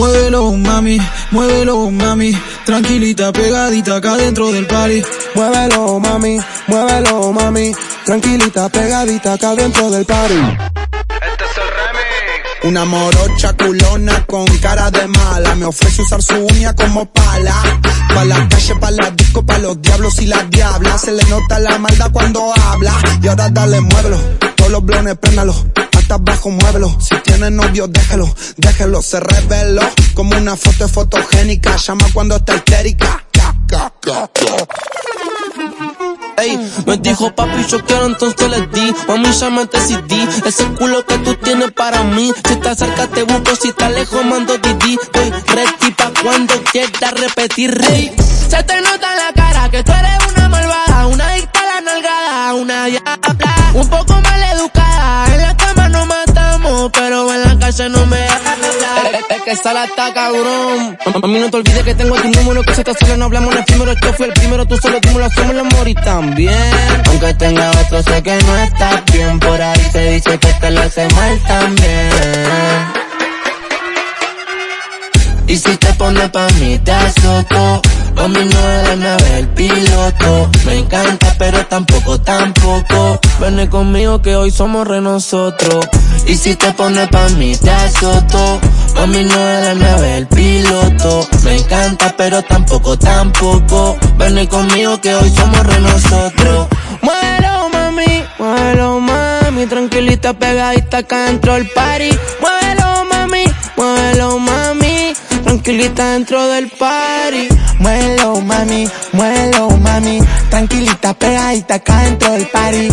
Muévelo, mami, muévelo, mami. Tranquilita, pegadita acá dentro del party. Muévelo, mami, muévelo, mami. Tranquilita, pegadita acá dentro del party. Este es el remix. Una morocha culona con cara de mala. Me ofrece usar su uña como pala. Pa' la calle, pa' la disco, pa' los diablos y las diablas. Se le nota la maldad cuando habla. Y ahora dale, muévelo. Todos los blones, préndalo. Hasta abajo, muévelo. Tiene novio, déjelo. Déjelo, se reveló. Como una foto fotogénica. Llama cuando está histérica. Ey, me dijo papi, yo quiero entonces le di Mami, ya me decidí Ese culo que tú tienes para mí Si estás cerca te busco, si estás lejos mando Didi Estoy ready pa' cuando quieras repetir rey Se te nota en la cara que tú eres una malvada Una adicta a la nalgada, una diabla Un poco que sala está cabrón. Mami, no te olvides que tengo tu número, que se te sale, no hablamos el primero. Yo fui el primero, tú solo dímelo, hacemos el amor y también. Aunque tenga otro, sé que no estás bien. Por ahí se dice que te lo hace mal también. Y si te pone pa' mí te azoto Mami no es la nave el piloto Me encanta pero tampoco, tampoco Ven conmigo que hoy somos re nosotros Y si te pone pa' mí te azoto. Mami no es la nave el piloto. Me encanta pero tampoco, tampoco. Ven conmigo que hoy somos re nosotros. Muévelo mami, muévelo mami. Tranquilita pegadita acá dentro del party. Muévelo mami, muévelo mami. Tranquilita dentro del party. Muévelo, mami, muévelo, mami. Tranquilita, pegadita acá dentro del party.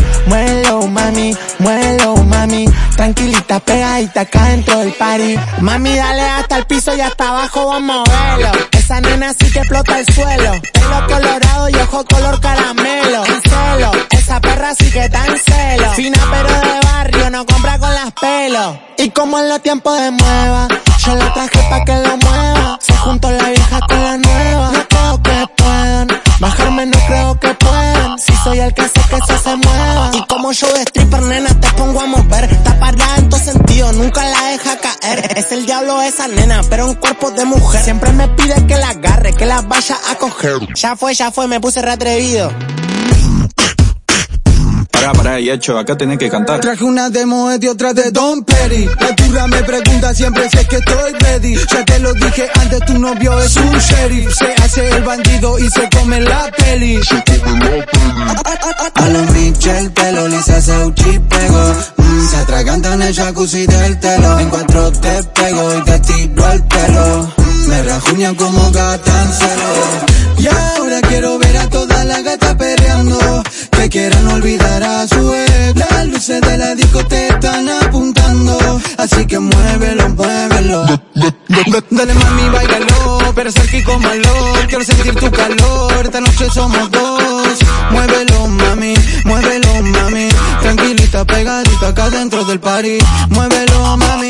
Acá dentro del party. Mami, dale hasta el piso y hasta abajo, vamos a verlo. Esa nena sí que explota el suelo. Pelo colorado y ojo color caramelo. En celo, esa perra sí que está en celo. Fina pero de barrio, no compra con las pelos. Y como en los tiempos de mueva, yo la traje pa' que lo mueva. Se juntó la vieja con la nueva. No creo que puedan. Bajarme no creo que puedan. Si soy el que hace que eso se mueva. Y como yo de stripper, nena, te pongo a mover. Sentido, nunca la deja caer. Es el diablo esa nena, pero en cuerpo de mujer. Siempre me pide que la agarre, que la vaya a coger. Ya fue, ya fue, me puse re atrevido. Pará, pará, y hecho, acá tenés que cantar. Traje una demo de otra de Don Perry. La turra me pregunta siempre si es que estoy ready. Ya te lo dije antes, tu novio es un sheriff. Se hace el bandido y se come la peli. A los Michel, pelo lisa, se atragantan en el jacuzzi del telo. En cuatro te pego y te tiro el pelo. Me rajuñan como gata en celo. Y ahora quiero ver a toda la gata perreando. Que quieran olvidar a su ex. Las luces de la disco te están apuntando. Así que muévelo, muévelo. Dale mami, bailalo, pero cerca como malo. Quiero sentir tu calor, esta noche somos dos. Muévelo, mami, muévelo, del party. Muévelo, mami.